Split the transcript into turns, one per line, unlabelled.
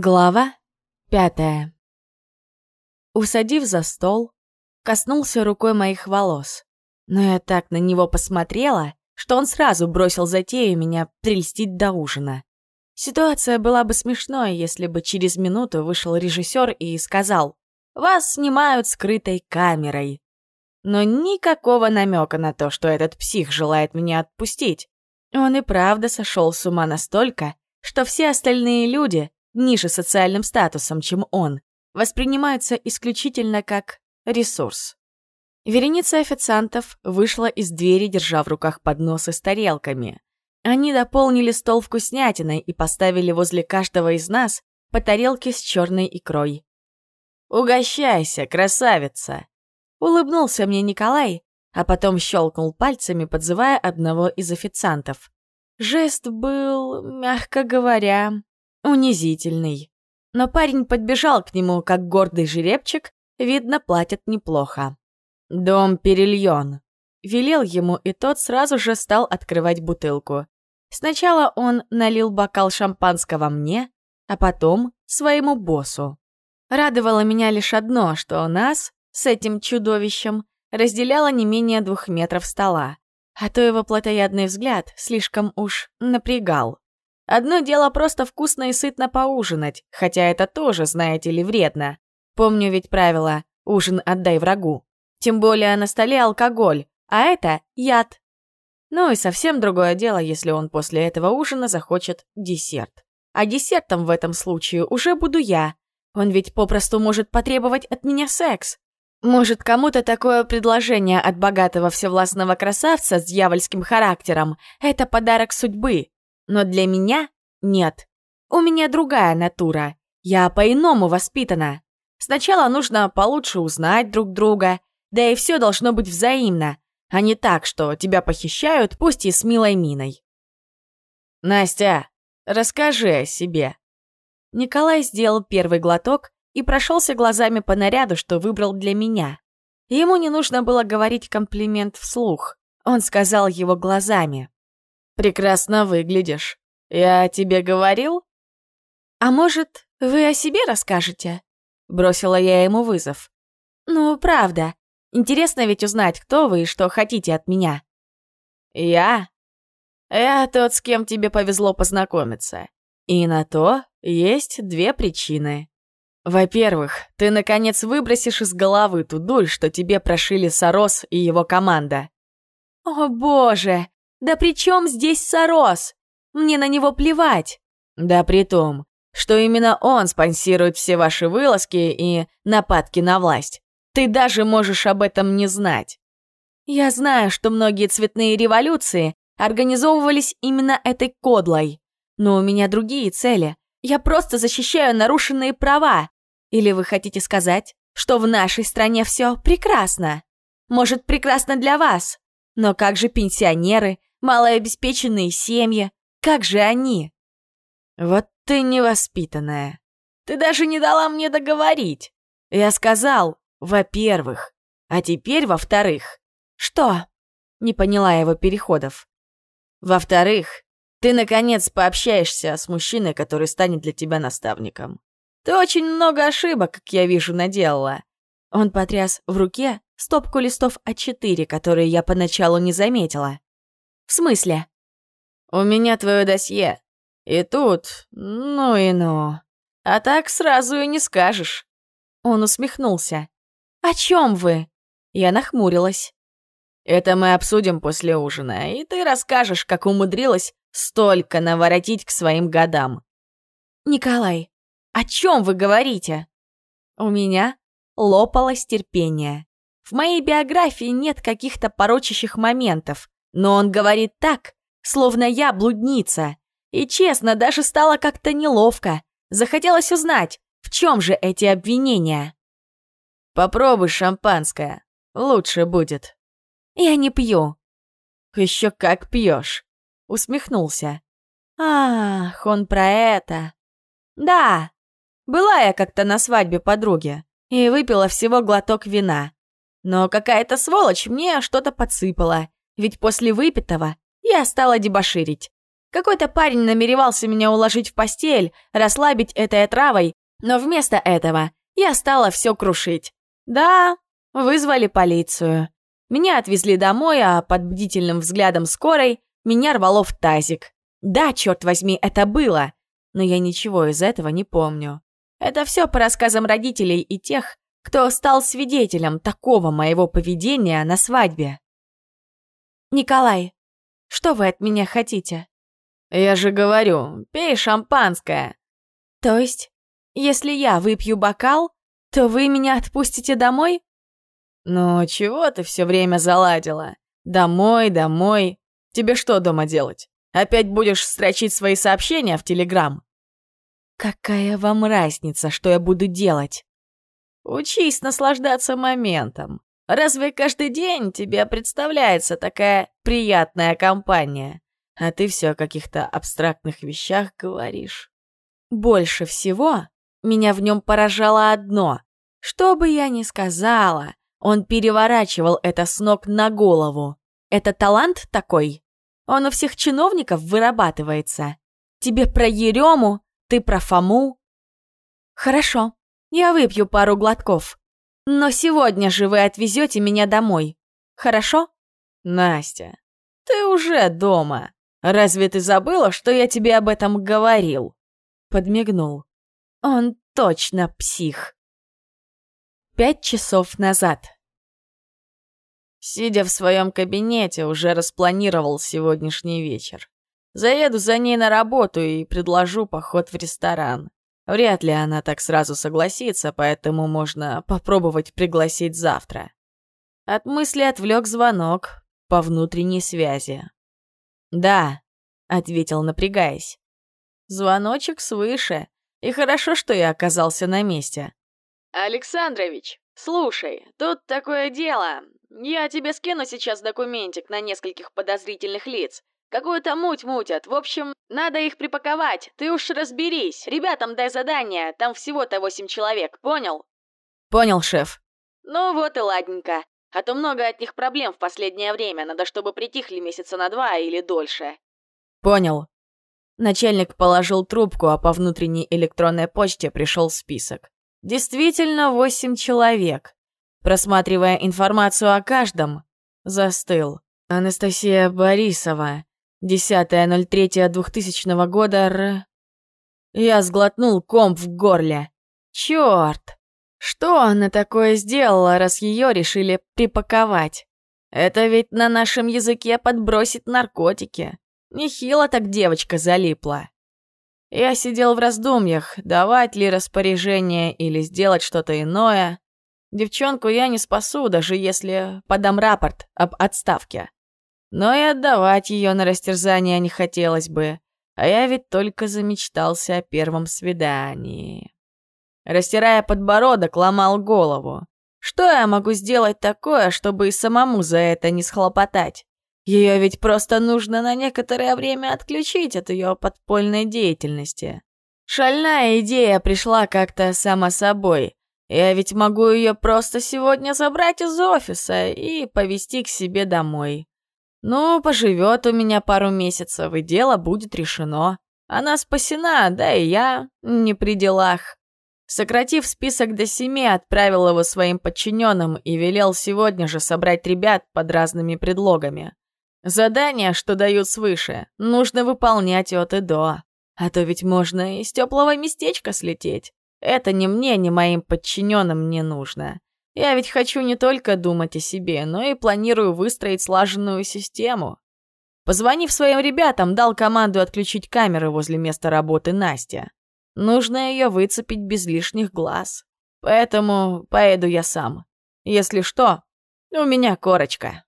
Глава пятая. Усадив за стол, коснулся рукой моих волос. Но я так на него посмотрела, что он сразу бросил затею меня прельстить до ужина. Ситуация была бы смешной, если бы через минуту вышел режиссер и сказал «Вас снимают скрытой камерой». Но никакого намека на то, что этот псих желает меня отпустить. Он и правда сошел с ума настолько, что все остальные люди ниже социальным статусом, чем он, воспринимаются исключительно как ресурс. Вереница официантов вышла из двери, держа в руках подносы с тарелками. Они дополнили стол вкуснятиной и поставили возле каждого из нас по тарелке с черной икрой. «Угощайся, красавица!» Улыбнулся мне Николай, а потом щелкнул пальцами, подзывая одного из официантов. Жест был, мягко говоря, унизительный. Но парень подбежал к нему, как гордый жеребчик, видно, платят неплохо. «Дом Перельон», — велел ему, и тот сразу же стал открывать бутылку. Сначала он налил бокал шампанского мне, а потом своему боссу. Радовало меня лишь одно, что у нас с этим чудовищем разделяло не менее двух метров стола, а то его плотоядный взгляд слишком уж напрягал. Одно дело просто вкусно и сытно поужинать, хотя это тоже, знаете ли, вредно. Помню ведь правило «ужин отдай врагу». Тем более на столе алкоголь, а это яд. Ну и совсем другое дело, если он после этого ужина захочет десерт. А десертом в этом случае уже буду я. Он ведь попросту может потребовать от меня секс. Может, кому-то такое предложение от богатого всевластного красавца с дьявольским характером — это подарок судьбы, но для меня нет. У меня другая натура. Я по-иному воспитана. Сначала нужно получше узнать друг друга, да и все должно быть взаимно, а не так, что тебя похищают, пусть и с милой миной. Настя, расскажи о себе. Николай сделал первый глоток и прошелся глазами по наряду, что выбрал для меня. Ему не нужно было говорить комплимент вслух. Он сказал его глазами. Прекрасно выглядишь. Я тебе говорил? А может, вы о себе расскажете? Бросила я ему вызов. Ну, правда. Интересно ведь узнать, кто вы и что хотите от меня. Я? Я тот, с кем тебе повезло познакомиться. И на то есть две причины. Во-первых, ты наконец выбросишь из головы ту дурь, что тебе прошили Сорос и его команда. О боже, да при чем здесь Сорос? Мне на него плевать. Да при том, что именно он спонсирует все ваши вылазки и нападки на власть. Ты даже можешь об этом не знать. Я знаю, что многие цветные революции организовывались именно этой кодлой. Но у меня другие цели. Я просто защищаю нарушенные права. Или вы хотите сказать, что в нашей стране все прекрасно? Может, прекрасно для вас. Но как же пенсионеры, малообеспеченные семьи. Как же они? Вот ты невоспитанная. Ты даже не дала мне договорить. Я сказал, во-первых, а теперь во-вторых. Что? Не поняла его переходов. Во-вторых, ты, наконец, пообщаешься с мужчиной, который станет для тебя наставником. Ты очень много ошибок, как я вижу, наделала. Он потряс в руке стопку листов А4, которые я поначалу не заметила. «В смысле?» «У меня твое досье. И тут, ну и ну. А так сразу и не скажешь». Он усмехнулся. «О чем вы?» Я нахмурилась. «Это мы обсудим после ужина, и ты расскажешь, как умудрилась столько наворотить к своим годам». «Николай, о чем вы говорите?» У меня лопалось терпение. В моей биографии нет каких-то порочащих моментов, но он говорит так, словно я блудница. И честно, даже стало как-то неловко. Захотелось узнать, в чем же эти обвинения. Попробуй шампанское, лучше будет. Я не пью. Еще как пьешь, усмехнулся. Ах, он про это. Да, была я как-то на свадьбе подруги и выпила всего глоток вина. Но какая-то сволочь мне что-то подсыпала, ведь после выпитого я стала дебоширить. Какой-то парень намеревался меня уложить в постель, расслабить этой отравой, но вместо этого я стала все крушить. Да, вызвали полицию. Меня отвезли домой, а под бдительным взглядом скорой меня рвало в тазик. Да, черт возьми, это было, но я ничего из этого не помню. Это все по рассказам родителей и тех, кто стал свидетелем такого моего поведения на свадьбе. «Николай, что вы от меня хотите?»
«Я же говорю, пей шампанское».
«То есть, если я выпью бокал, то вы меня отпустите домой?»
«Ну, чего ты все время заладила? Домой, домой. Тебе что дома делать? Опять будешь строчить свои сообщения в Телеграм?»
«Какая вам разница, что я буду делать?»
«Учись наслаждаться моментом. Разве каждый день тебе представляется такая приятная компания? А ты все о каких-то абстрактных вещах говоришь».
Больше всего меня в нем поражало одно. Что бы я ни сказала, он переворачивал это с ног на голову. Это талант такой? Он у всех чиновников вырабатывается. Тебе про Ерему, ты про Фому. Хорошо, я выпью пару глотков. Но сегодня же вы отвезете меня домой. Хорошо?
Настя, ты уже дома. Разве ты забыла, что я тебе об этом говорил?
Подмигнул. Он точно псих. Пять часов назад.
Сидя в своем кабинете, уже распланировал сегодняшний вечер. Заеду за ней на работу и предложу поход в ресторан. Вряд ли она так сразу согласится, поэтому можно попробовать пригласить завтра. От мысли отвлек звонок по внутренней связи. «Да», — ответил, напрягаясь. Звоночек свыше, и хорошо, что я оказался на месте. «Александрович, слушай, тут такое дело. Я тебе скину сейчас документик на нескольких подозрительных лиц. Какую-то муть мутят. В общем, надо их припаковать. Ты уж разберись. Ребятам дай задание. Там всего-то восемь человек. Понял?
Понял, шеф.
Ну вот и ладненько. А то много от них проблем в последнее время. Надо, чтобы притихли месяца на два или дольше.
Понял. Начальник положил трубку, а по внутренней электронной почте пришел список. Действительно, восемь человек. Просматривая информацию о каждом, застыл. Анастасия Борисова, 10.03.2000 года Р... Я сглотнул комп в горле. Чёрт! Что она такое сделала, раз ее решили припаковать? Это ведь на нашем языке подбросить наркотики. Нехило так девочка залипла. Я сидел в раздумьях, давать ли распоряжение или сделать что-то иное. Девчонку я не спасу, даже если подам рапорт об отставке. Но и отдавать ее на растерзание не хотелось бы, а я ведь только замечтался о первом свидании. Растирая подбородок, ломал голову. Что я могу сделать такое, чтобы и самому за это не схлопотать? Ее ведь просто нужно на некоторое время отключить от ее подпольной деятельности. Шальная идея пришла как-то сама собой. Я ведь могу ее просто сегодня забрать из офиса и повезти к себе домой. Ну, поживет у меня пару месяцев, и дело будет решено. Она спасена, да и я не при делах. Сократив список до семи, отправил его своим подчиненным и велел сегодня же собрать ребят под разными предлогами. Задания, что дают свыше, нужно выполнять от и до. А то ведь можно из теплого местечка слететь. Это ни мне, ни моим подчиненным не нужно. Я ведь хочу не только думать о себе, но и планирую выстроить слаженную систему. Позвонив своим ребятам, дал команду отключить камеры возле места работы Настя. Нужно ее выцепить без лишних глаз. Поэтому поеду я сам. Если что, у меня корочка.